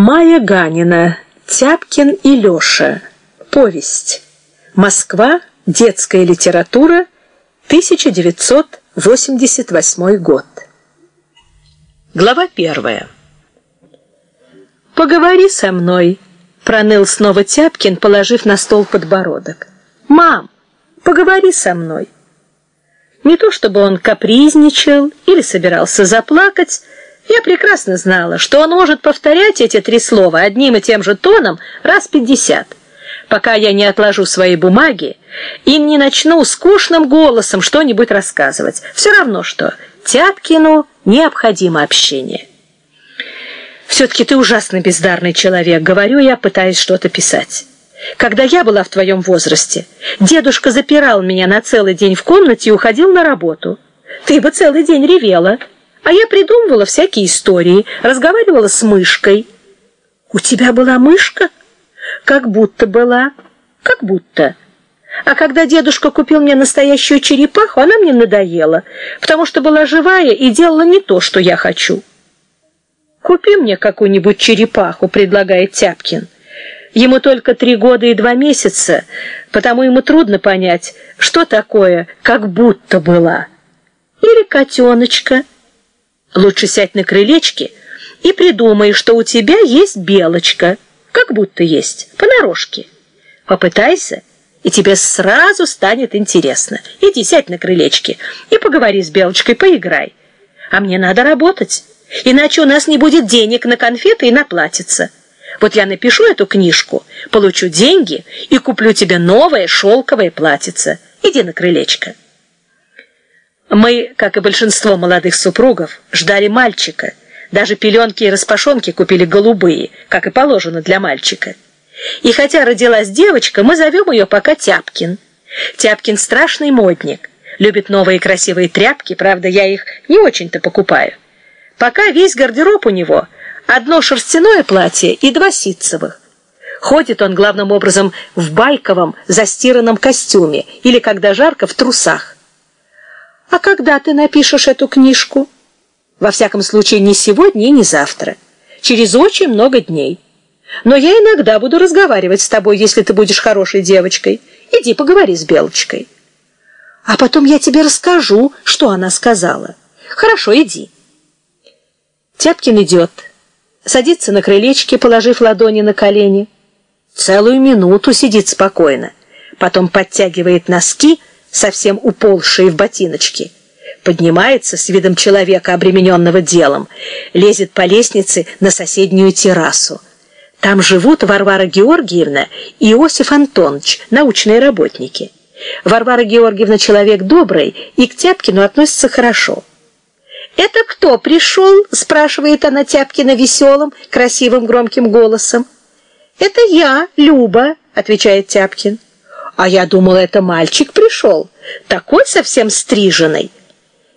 Майя Ганина, Тяпкин и Леша. Повесть. Москва. Детская литература. 1988 год. Глава первая. «Поговори со мной», — проныл снова Тяпкин, положив на стол подбородок. «Мам, поговори со мной». Не то чтобы он капризничал или собирался заплакать, я прекрасно знала, что он может повторять эти три слова одним и тем же тоном раз пятьдесят, пока я не отложу свои бумаги и не начну скучным голосом что-нибудь рассказывать. Все равно что Тяпкину необходимо общение. Все-таки ты ужасно бездарный человек, говорю я, пытаясь что-то писать. Когда я была в твоем возрасте, дедушка запирал меня на целый день в комнате и уходил на работу. Ты бы целый день ревела. А я придумывала всякие истории, разговаривала с мышкой. У тебя была мышка? Как будто была. Как будто. А когда дедушка купил мне настоящую черепаху, она мне надоела, потому что была живая и делала не то, что я хочу. Купи мне какую-нибудь черепаху, предлагает Тяпкин. Ему только три года и два месяца, потому ему трудно понять, что такое «как будто была». Или котеночка – Лучше сядь на крылечке и придумай, что у тебя есть белочка, как будто есть, понарошке. Попытайся, и тебе сразу станет интересно. Иди сядь на крылечке и поговори с белочкой, поиграй. А мне надо работать, иначе у нас не будет денег на конфеты и на платьице. Вот я напишу эту книжку, получу деньги и куплю тебе новое шелковое платьице. Иди на крылечко. Мы, как и большинство молодых супругов, ждали мальчика. Даже пеленки и распашонки купили голубые, как и положено для мальчика. И хотя родилась девочка, мы зовем ее пока Тяпкин. Тяпкин страшный модник, любит новые красивые тряпки, правда, я их не очень-то покупаю. Пока весь гардероб у него одно шерстяное платье и два ситцевых. Ходит он главным образом в байковом застиранном костюме или когда жарко в трусах. А когда ты напишешь эту книжку? Во всяком случае, не сегодня и не завтра. Через очень много дней. Но я иногда буду разговаривать с тобой, если ты будешь хорошей девочкой. Иди поговори с Белочкой. А потом я тебе расскажу, что она сказала. Хорошо, иди. Тяпкин идет. Садится на крылечке, положив ладони на колени. Целую минуту сидит спокойно. Потом подтягивает носки, совсем уползшие в ботиночки. Поднимается с видом человека, обремененного делом, лезет по лестнице на соседнюю террасу. Там живут Варвара Георгиевна и Иосиф Антонович, научные работники. Варвара Георгиевна человек добрый и к Тяпкину относится хорошо. «Это кто пришел?» – спрашивает она Тяпкина веселым, красивым, громким голосом. «Это я, Люба», – отвечает Тяпкин. А я думала, это мальчик пришел, такой совсем стриженный.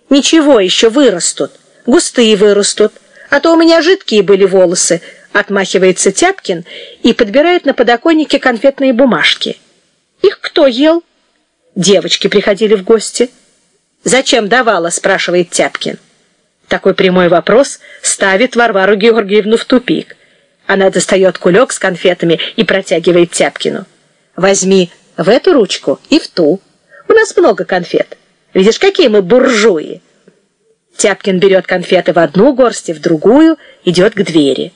Ничего, еще вырастут, густые вырастут, а то у меня жидкие были волосы, отмахивается Тяпкин и подбирает на подоконнике конфетные бумажки. Их кто ел? Девочки приходили в гости. Зачем давала, спрашивает Тяпкин. Такой прямой вопрос ставит Варвару Георгиевну в тупик. Она достает кулек с конфетами и протягивает Тяпкину. Возьми в эту ручку и в ту. У нас много конфет. Видишь, какие мы буржуи. Тяпкин берет конфеты в одну горсть и в другую, идет к двери.